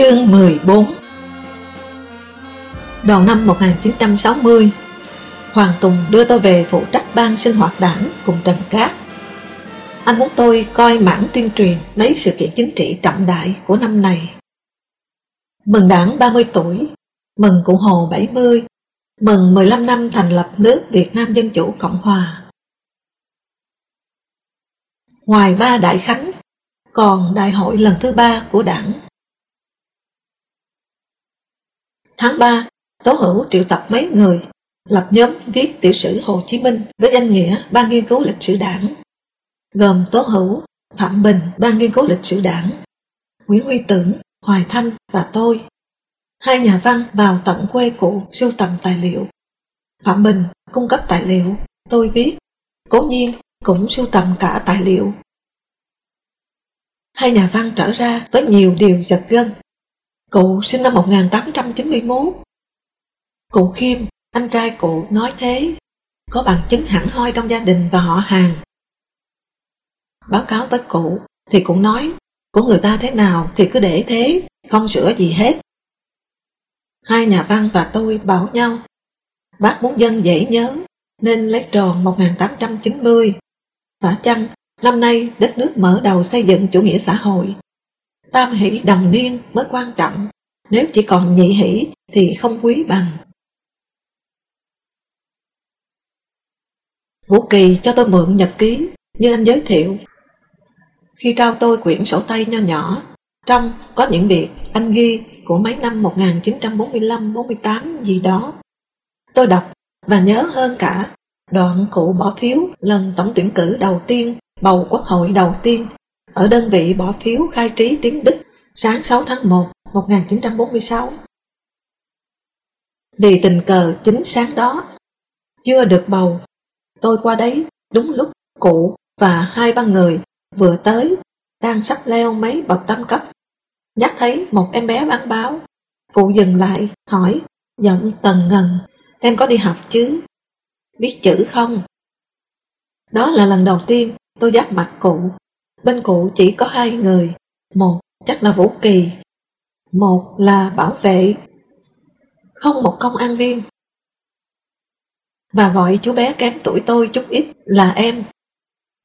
Chương 14 Đầu năm 1960 Hoàng Tùng đưa tôi về phụ trách ban sinh hoạt đảng cùng Trần Cát. Anh muốn tôi coi mảng tuyên truyền mấy sự kiện chính trị trọng đại của năm này. Mừng đảng 30 tuổi, Mừng cụ Hồ 70 Mừng 15 năm thành lập nước Việt Nam Dân Chủ Cộng Hòa. Ngoài ba đại khánh, Còn đại hội lần thứ ba của đảng. Tháng 3, Tố Hữu triệu tập mấy người, lập nhóm viết tiểu sử Hồ Chí Minh với danh nghĩa Ban nghiên cứu lịch sử đảng, gồm Tố Hữu, Phạm Bình, Ban nghiên cứu lịch sử đảng, Nguyễn Huy Tưởng, Hoài Thanh và tôi. Hai nhà văn vào tận quê cụ sưu tầm tài liệu. Phạm Bình cung cấp tài liệu, tôi viết, cố nhiên cũng sưu tầm cả tài liệu. Hai nhà văn trở ra với nhiều điều giật gân Cụ sinh năm 1891. Cụ Khiêm, anh trai cụ nói thế, có bằng chứng hẳn hoi trong gia đình và họ hàng. Báo cáo với cụ thì cũng nói, của người ta thế nào thì cứ để thế, không sửa gì hết. Hai nhà văn và tôi bảo nhau, bác muốn dân dễ nhớ nên lấy tròn 1890. Và chăng, năm nay đất nước mở đầu xây dựng chủ nghĩa xã hội Tam hỷ đồng niên mới quan trọng, nếu chỉ còn nhị hỷ thì không quý bằng. Vũ Kỳ cho tôi mượn nhật ký như anh giới thiệu. Khi trao tôi quyển sổ tay nho nhỏ, trong có những việc anh ghi của mấy năm 1945-48 gì đó. Tôi đọc và nhớ hơn cả đoạn cụ bỏ phiếu lần tổng tuyển cử đầu tiên bầu quốc hội đầu tiên ở đơn vị bỏ phiếu khai trí tiếng Đức sáng 6 tháng 1 1946. Vì tình cờ chính sáng đó, chưa được bầu, tôi qua đấy đúng lúc cụ và hai ba người vừa tới đang sắp leo mấy bậc tam cấp. Nhắc thấy một em bé bán báo, cụ dừng lại hỏi giọng tần ngần em có đi học chứ? Biết chữ không? Đó là lần đầu tiên tôi giáp mặt cụ Bên cụ chỉ có hai người, một chắc là Vũ Kỳ, một là bảo vệ, không một công an viên. Và gọi chú bé kém tuổi tôi chút ít là em.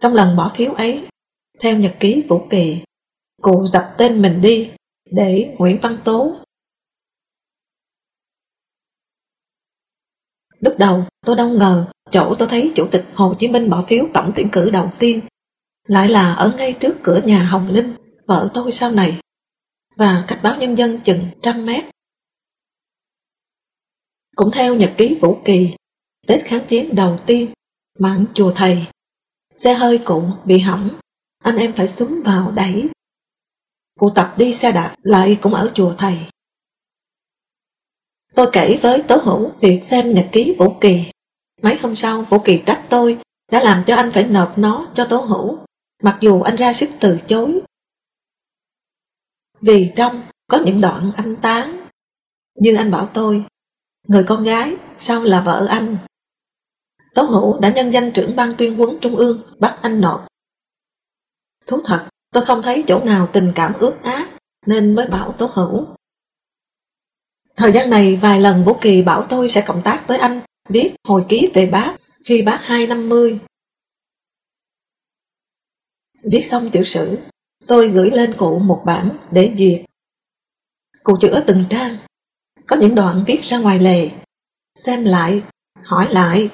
Trong lần bỏ phiếu ấy, theo nhật ký Vũ Kỳ, cụ dập tên mình đi để Nguyễn Văn Tố. Lúc đầu tôi đâu ngờ chỗ tôi thấy Chủ tịch Hồ Chí Minh bỏ phiếu tổng tuyển cử đầu tiên lại là ở ngay trước cửa nhà Hồng Linh, vợ tôi sau này, và cách báo nhân dân chừng trăm mét. Cũng theo nhật ký Vũ Kỳ, Tết kháng chiến đầu tiên, mạn chùa thầy, xe hơi cụ bị hỏng, anh em phải xuống vào đẩy. Cụ tập đi xe đạp lại cũng ở chùa thầy. Tôi kể với Tố Hữu việc xem nhật ký Vũ Kỳ. Mấy hôm sau Vũ Kỳ trách tôi đã làm cho anh phải nộp nó cho Tố Hữu mặc dù anh ra sức từ chối. Vì trong có những đoạn anh tán, như anh bảo tôi, người con gái sao là vợ anh. Tố Hữu đã nhân danh trưởng ban tuyên huấn trung ương bắt anh nộp. Thú thật, tôi không thấy chỗ nào tình cảm ướt ác nên mới bảo Tố Hữu. Thời gian này vài lần Vũ Kỳ bảo tôi sẽ cộng tác với anh viết hồi ký về bác khi bác hai năm mươi Viết xong tiểu sử, tôi gửi lên cụ một bản để duyệt. Cụ chữa từng trang, có những đoạn viết ra ngoài lề, xem lại, hỏi lại.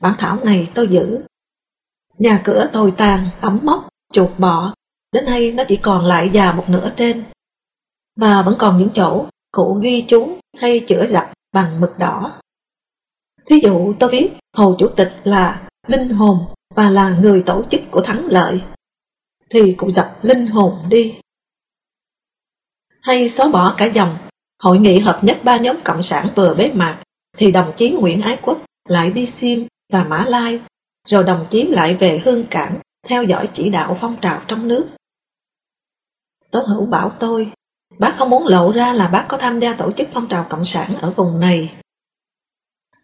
Bản thảo này tôi giữ. Nhà cửa tồi tàn, ấm mốc, chuột bọ, đến nay nó chỉ còn lại già một nửa trên. Và vẫn còn những chỗ cụ ghi chú hay chữa dập bằng mực đỏ. Thí dụ tôi viết Hồ Chủ tịch là linh hồn và là người tổ chức của thắng lợi, thì cụ dập linh hồn đi. Hay xóa bỏ cả dòng, hội nghị hợp nhất ba nhóm cộng sản vừa bế mạc, thì đồng chí Nguyễn Ái Quốc lại đi Sim và Mã Lai, rồi đồng chí lại về Hương Cảng theo dõi chỉ đạo phong trào trong nước. Tố Hữu bảo tôi, bác không muốn lộ ra là bác có tham gia tổ chức phong trào cộng sản ở vùng này.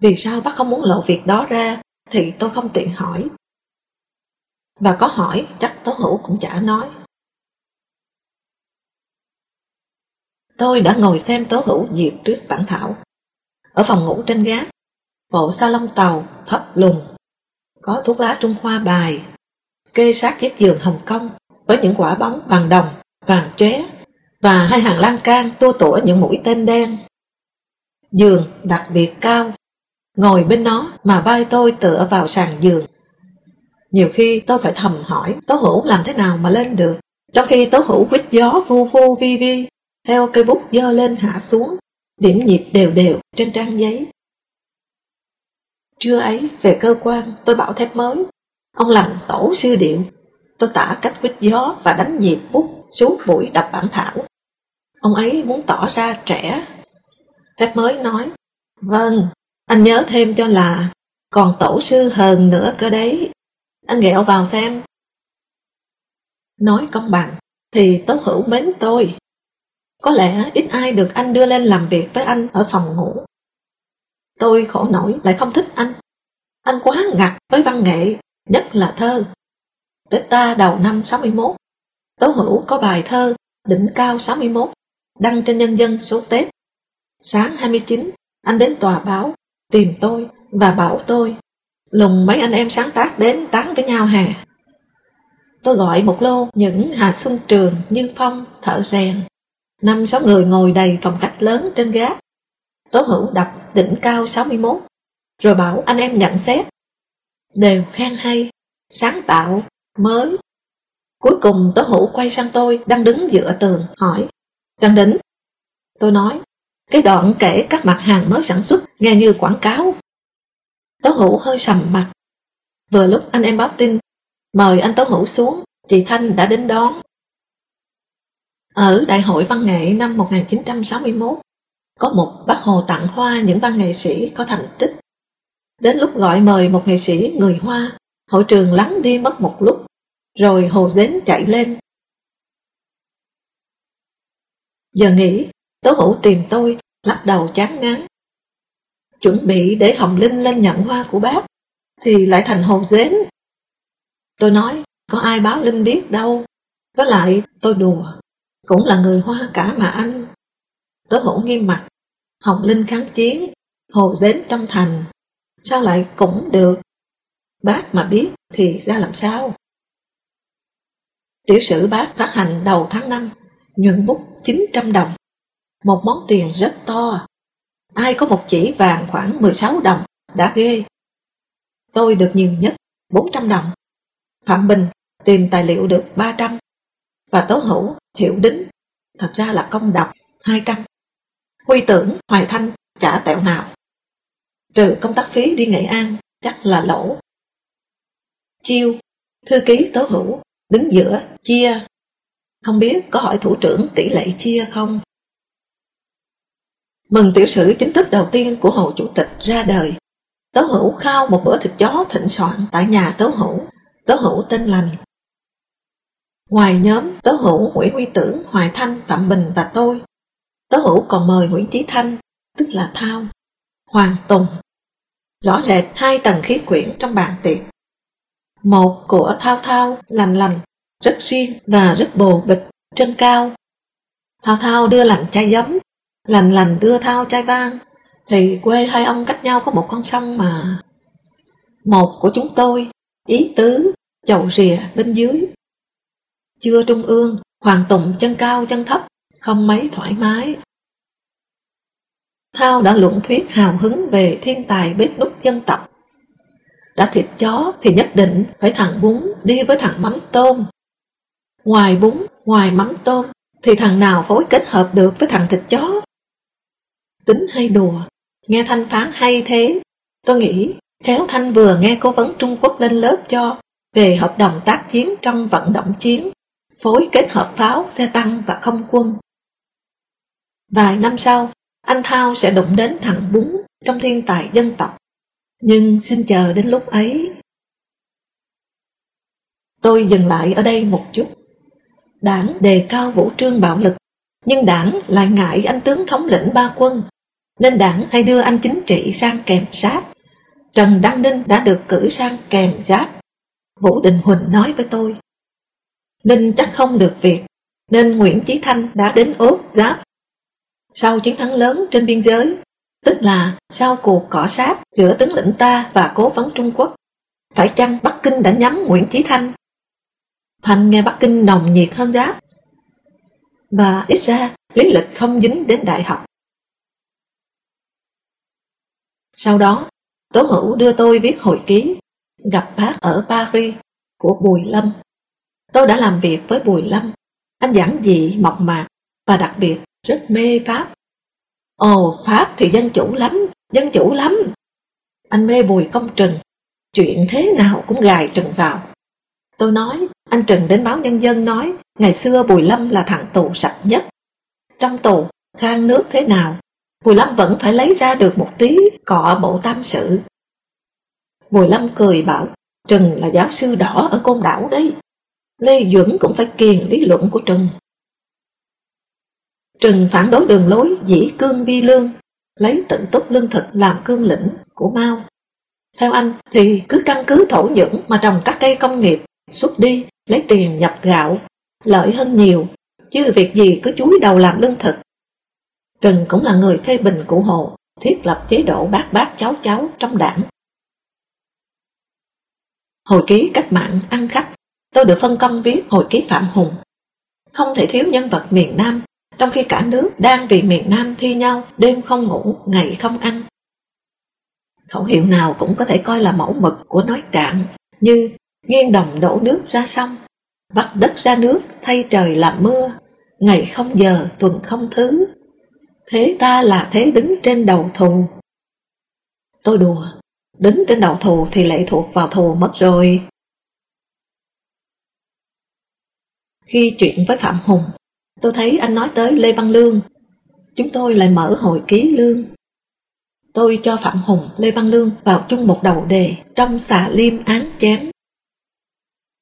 Vì sao bác không muốn lộ việc đó ra thì tôi không tiện hỏi. Và có hỏi chắc Tố Hữu cũng chả nói. Tôi đã ngồi xem Tố Hữu diệt trước bản thảo. Ở phòng ngủ trên gác, bộ sa lông tàu thấp lùng, có thuốc lá Trung Hoa bài, kê sát chiếc giường Hồng Kông với những quả bóng vàng đồng, vàng chóe và hai hàng lan can tua tủa những mũi tên đen. Giường đặc biệt cao, ngồi bên nó mà vai tôi tựa vào sàn giường. Nhiều khi tôi phải thầm hỏi Tố Hữu làm thế nào mà lên được, trong khi Tố Hữu quýt gió vu vu vi vi, theo cây bút dơ lên hạ xuống, điểm nhịp đều đều trên trang giấy. Trưa ấy, về cơ quan, tôi bảo thép mới. Ông làm tổ sư điệu. Tôi tả cách quýt gió và đánh nhịp bút xuống buổi đập bản thảo. Ông ấy muốn tỏ ra trẻ. Thép mới nói, Vâng, anh nhớ thêm cho là còn tổ sư hờn nữa cơ đấy. Anh ghẹo vào xem. Nói công bằng, thì Tố Hữu mến tôi. Có lẽ ít ai được anh đưa lên làm việc với anh ở phòng ngủ. Tôi khổ nổi lại không thích anh. Anh quá ngặt với văn nghệ, nhất là thơ. Tết ta đầu năm 61, Tố Hữu có bài thơ Đỉnh Cao 61, đăng trên Nhân dân số Tết. Sáng 29, anh đến tòa báo, tìm tôi và bảo tôi, lùng mấy anh em sáng tác đến tán với nhau hè. Tôi gọi một lô những Hà Xuân Trường, Như Phong, Thợ Rèn. Năm sáu người ngồi đầy phòng khách lớn trên gác. Tố hữu đập đỉnh cao 61, rồi bảo anh em nhận xét. Đều khen hay, sáng tạo, mới. Cuối cùng Tố hữu quay sang tôi đang đứng giữa tường, hỏi. Trần Đỉnh. Tôi nói, cái đoạn kể các mặt hàng mới sản xuất nghe như quảng cáo. Tố hữu hơi sầm mặt. Vừa lúc anh em báo tin, mời anh Tố hữu xuống, chị Thanh đã đến đón. Ở Đại hội Văn nghệ năm 1961, có một bác Hồ tặng hoa những văn nghệ sĩ có thành tích. Đến lúc gọi mời một nghệ sĩ người Hoa, hội trường lắng đi mất một lúc, rồi Hồ Dến chạy lên. Giờ nghỉ, Tố Hữu tìm tôi, lắc đầu chán ngán. Chuẩn bị để Hồng Linh lên nhận hoa của bác, thì lại thành Hồ Dến. Tôi nói, có ai báo Linh biết đâu. Với lại, tôi đùa, cũng là người Hoa cả mà anh. Tớ hổ nghiêm mặt, Hồng Linh kháng chiến, Hồ Dến trong thành, sao lại cũng được. Bác mà biết thì ra làm sao? Tiểu sử bác phát hành đầu tháng 5, nhuận bút 900 đồng. Một món tiền rất to. Ai có một chỉ vàng khoảng 16 đồng, đã ghê. Tôi được nhiều nhất, 400 đồng. Phạm Bình tìm tài liệu được 300. Và Tố Hữu, Hiệu Đính, thật ra là công đọc 200. Huy tưởng Hoài Thanh trả tẹo nào. Trừ công tác phí đi Nghệ An, chắc là lỗ. Chiêu, thư ký Tố Hữu, đứng giữa, chia. Không biết có hỏi thủ trưởng tỷ lệ chia không? Mừng tiểu sử chính thức đầu tiên của Hồ Chủ tịch ra đời. Tố Hữu khao một bữa thịt chó thịnh soạn tại nhà Tố Hữu. Tố Hữu tên lành. Ngoài nhóm, Tố Hữu, Nguyễn Huy Tưởng, Hoài Thanh, Phạm Bình và tôi, Tố Hữu còn mời Nguyễn Chí Thanh, tức là Thao, Hoàng Tùng. Rõ rệt hai tầng khí quyển trong bàn tiệc. Một của Thao Thao, lành lành, rất riêng và rất bồ bịch, trên cao. Thao Thao đưa lành chai giấm, lành lành đưa Thao chai vang, thì quê hai ông cách nhau có một con sông mà. Một của chúng tôi, ý tứ, chậu rìa bên dưới. Chưa trung ương, Hoàng Tùng chân cao chân thấp, không mấy thoải mái. Thao đã luận thuyết hào hứng về thiên tài bếp nút dân tộc. Đã thịt chó thì nhất định phải thằng bún đi với thằng mắm tôm. Ngoài bún, ngoài mắm tôm thì thằng nào phối kết hợp được với thằng thịt chó. Tính hay đùa, nghe thanh phán hay thế, Tôi nghĩ Khéo Thanh vừa nghe cố vấn Trung Quốc lên lớp cho về hợp đồng tác chiến trong vận động chiến, phối kết hợp pháo, xe tăng và không quân. Vài năm sau, anh Thao sẽ đụng đến thằng Bún trong thiên tài dân tộc. Nhưng xin chờ đến lúc ấy. Tôi dừng lại ở đây một chút. Đảng đề cao vũ trương bạo lực, nhưng đảng lại ngại anh tướng thống lĩnh ba quân, nên đảng hay đưa anh chính trị sang kèm sát. Trần Đăng Ninh đã được cử sang kèm giáp. Vũ Đình Huỳnh nói với tôi. Ninh chắc không được việc, nên Nguyễn Chí Thanh đã đến ốt giáp. Sau chiến thắng lớn trên biên giới, tức là sau cuộc cỏ sát giữa tướng lĩnh ta và cố vấn Trung Quốc, phải chăng Bắc Kinh đã nhắm Nguyễn Chí Thanh? Thanh nghe Bắc Kinh nồng nhiệt hơn giáp. Và ít ra, lý lịch không dính đến đại học. Sau đó, Tố Hữu đưa tôi viết hồi ký, gặp bác ở Paris của Bùi Lâm. Tôi đã làm việc với Bùi Lâm, anh giản dị, mộc mạc và đặc biệt rất mê Pháp. Ồ, Pháp thì dân chủ lắm, dân chủ lắm. Anh mê Bùi Công Trừng, chuyện thế nào cũng gài Trừng vào. Tôi nói, anh Trừng đến báo Nhân dân nói, ngày xưa Bùi Lâm là thằng tù sạch nhất. Trong tù, khang nước thế nào, Bùi Lâm vẫn phải lấy ra được một tí cọ bộ tam sự. Bùi Lâm cười bảo, Trừng là giáo sư đỏ ở côn đảo đấy. Lê Duẩn cũng phải kiền lý luận của Trừng. Trừng phản đối đường lối dĩ cương vi lương, lấy tự túc lương thực làm cương lĩnh của Mao. Theo anh thì cứ căn cứ thổ nhưỡng mà trồng các cây công nghiệp, xuất đi, lấy tiền nhập gạo, lợi hơn nhiều, chứ việc gì cứ chúi đầu làm lương thực Trần cũng là người phê bình cụ Hồ, thiết lập chế độ bác bác cháu cháu trong đảng. Hồi ký cách mạng ăn khách, tôi được phân công viết hồi ký Phạm Hùng. Không thể thiếu nhân vật miền Nam, trong khi cả nước đang vì miền Nam thi nhau, đêm không ngủ, ngày không ăn. Khẩu hiệu nào cũng có thể coi là mẫu mực của nói trạng, như nghiêng đồng đổ nước ra sông, vắt đất ra nước, thay trời làm mưa, ngày không giờ, tuần không thứ, Thế ta là thế đứng trên đầu thù. Tôi đùa, đứng trên đầu thù thì lệ thuộc vào thù mất rồi. Khi chuyện với Phạm Hùng, tôi thấy anh nói tới Lê Văn Lương. Chúng tôi lại mở hồi ký lương. Tôi cho Phạm Hùng, Lê Văn Lương vào chung một đầu đề trong xà liêm án chém.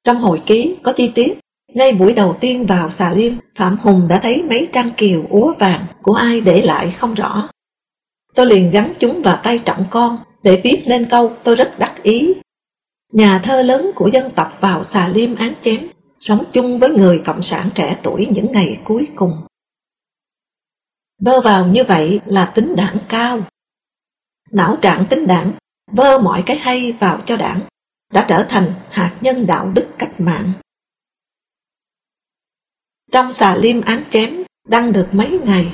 Trong hồi ký có chi tiết ngay buổi đầu tiên vào xà liêm, Phạm Hùng đã thấy mấy trang kiều úa vàng của ai để lại không rõ. Tôi liền gắn chúng vào tay trọng con để viết nên câu tôi rất đắc ý. Nhà thơ lớn của dân tộc vào xà liêm án chém, sống chung với người cộng sản trẻ tuổi những ngày cuối cùng. Vơ vào như vậy là tính đảng cao. Não trạng tính đảng, vơ mọi cái hay vào cho đảng, đã trở thành hạt nhân đạo đức cách mạng. Trong xà liêm án chém đăng được mấy ngày.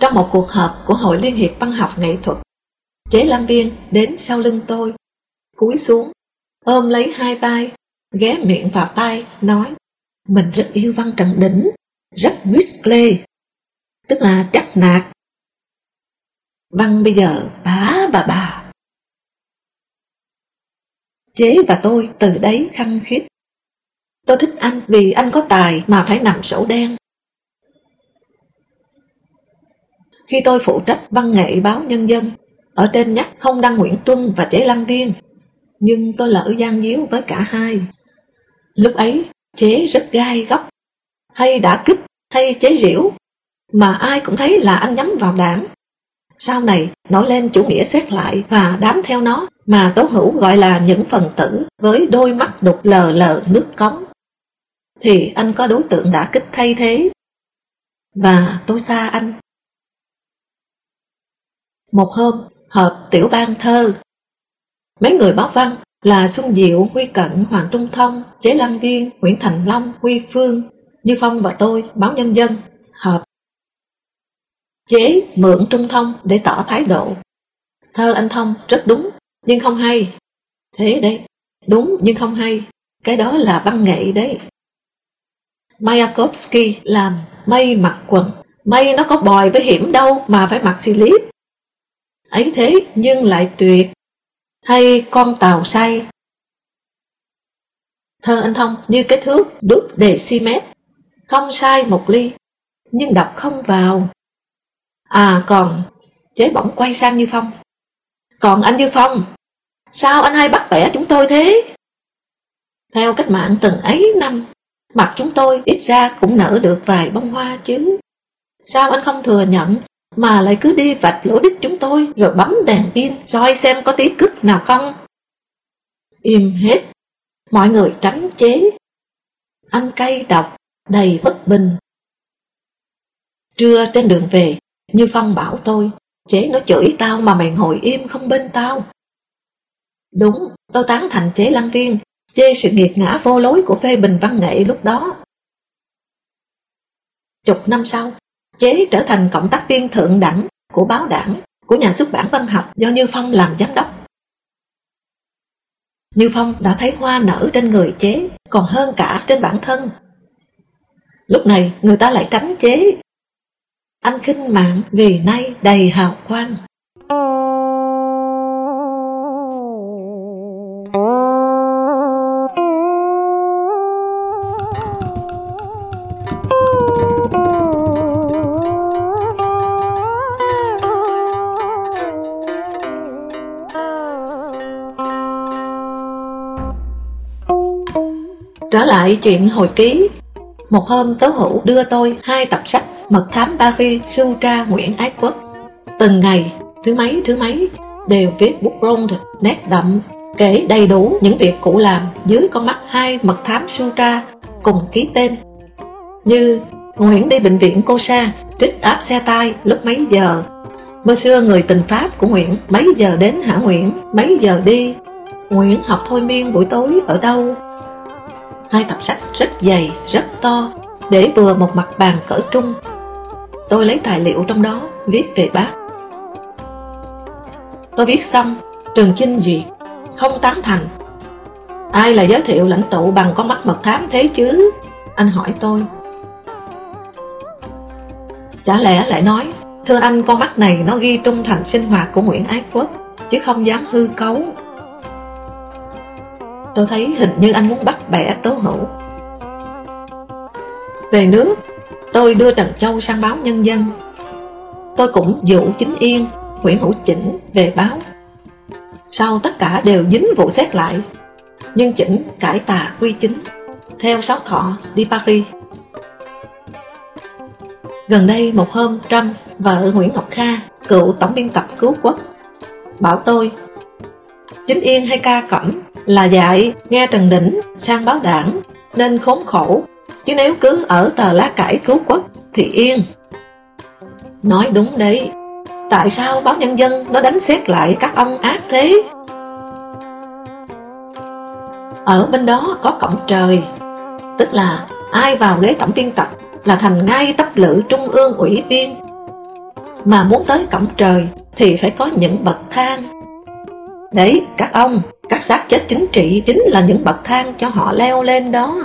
Trong một cuộc họp của Hội Liên hiệp Văn học Nghệ thuật, chế lâm viên đến sau lưng tôi, cúi xuống, ôm lấy hai vai, ghé miệng vào tay, nói Mình rất yêu Văn Trần Đỉnh, rất muscle, tức là chắc nạt. Văn bây giờ bá bà bà. Chế và tôi từ đấy khăng khít. Tôi thích anh vì anh có tài mà phải nằm sổ đen. Khi tôi phụ trách văn nghệ báo nhân dân, ở trên nhắc không đăng Nguyễn Tuân và Chế Lăng Viên, nhưng tôi lỡ gian díu với cả hai. Lúc ấy, chế rất gai góc, hay đã kích, hay chế rỉu, mà ai cũng thấy là anh nhắm vào đảng. Sau này, nổi lên chủ nghĩa xét lại và đám theo nó, mà Tố Hữu gọi là những phần tử với đôi mắt đục lờ lờ nước cống thì anh có đối tượng đã kích thay thế. Và tôi xa anh. Một hôm, họp tiểu ban thơ. Mấy người báo văn là Xuân Diệu, Huy Cận, Hoàng Trung Thông, Chế Lăng Viên, Nguyễn Thành Long, Huy Phương, Như Phong và tôi, báo nhân dân, họp. Chế mượn Trung Thông để tỏ thái độ. Thơ anh Thông rất đúng, nhưng không hay. Thế đấy, đúng nhưng không hay. Cái đó là văn nghệ đấy. Mayakovsky làm mây mặc quần. Mây nó có bòi với hiểm đâu mà phải mặc slip. ấy thế nhưng lại tuyệt. Hay con tàu say. Thơ anh Thông như cái thước đúc đề si mét, không sai một ly, nhưng đọc không vào. À còn, chế bỗng quay sang Như Phong. Còn anh Như Phong, sao anh hay bắt bẻ chúng tôi thế? Theo cách mạng từng ấy năm, mặt chúng tôi ít ra cũng nở được vài bông hoa chứ. Sao anh không thừa nhận mà lại cứ đi vạch lỗ đích chúng tôi rồi bấm đèn pin soi xem có tí cứt nào không? Im hết, mọi người tránh chế. Anh cay độc, đầy bất bình. Trưa trên đường về, Như Phong bảo tôi, chế nó chửi tao mà mày ngồi im không bên tao. Đúng, tôi tán thành chế lăng viên, chê sự nghiệt ngã vô lối của phê bình văn nghệ lúc đó. Chục năm sau, chế trở thành cộng tác viên thượng đẳng của báo đảng, của nhà xuất bản văn học do Như Phong làm giám đốc. Như Phong đã thấy hoa nở trên người chế, còn hơn cả trên bản thân. Lúc này người ta lại tránh chế. Anh khinh mạng vì nay đầy hào quang. Lại chuyện hồi ký. Một hôm Tố Hữu đưa tôi hai tập sách Mật thám Paris Sutra Nguyễn Ái Quốc. Từng ngày, thứ mấy thứ mấy Đều viết bút rôn nét đậm Kể đầy đủ những việc cụ làm Dưới con mắt hai mật thám Sutra Cùng ký tên. Như Nguyễn đi bệnh viện cô sa Trích áp xe tay lúc mấy giờ. Mơ xưa người tình Pháp của Nguyễn Mấy giờ đến hả Nguyễn? Mấy giờ đi? Nguyễn học thôi miên buổi tối ở đâu? Hai tập sách rất dày, rất to, để vừa một mặt bàn cỡ trung. Tôi lấy tài liệu trong đó, viết về bác. Tôi viết xong, trường Chinh duyệt, không tán thành. Ai là giới thiệu lãnh tụ bằng con mắt mật thám thế chứ? Anh hỏi tôi. Chả lẽ lại nói, thưa anh con mắt này nó ghi trung thành sinh hoạt của Nguyễn Ái Quốc, chứ không dám hư cấu. Tôi thấy hình như anh muốn bắt bẻ Tố Hữu. Về nước, Tôi đưa Trần Châu sang báo Nhân dân. Tôi cũng dụ Chính Yên, Nguyễn Hữu Chỉnh về báo. Sau tất cả đều dính vụ xét lại, Nhưng Chỉnh cải tà quy chính, Theo sáu thọ đi Paris. Gần đây một hôm trâm vợ Nguyễn Ngọc Kha, Cựu tổng biên tập cứu quốc, Bảo tôi, Chính Yên hay ca cẩm? Là dạy nghe Trần Đỉnh sang báo đảng nên khốn khổ, chứ nếu cứ ở tờ lá cải cứu quốc thì yên. Nói đúng đấy, tại sao báo nhân dân nó đánh xét lại các ông ác thế? Ở bên đó có cổng trời, tức là ai vào ghế tổng biên tập là thành ngay tấp lự trung ương ủy viên. Mà muốn tới cổng trời thì phải có những bậc thang. Đấy, các ông, các xác chết chính trị chính là những bậc thang cho họ leo lên đó.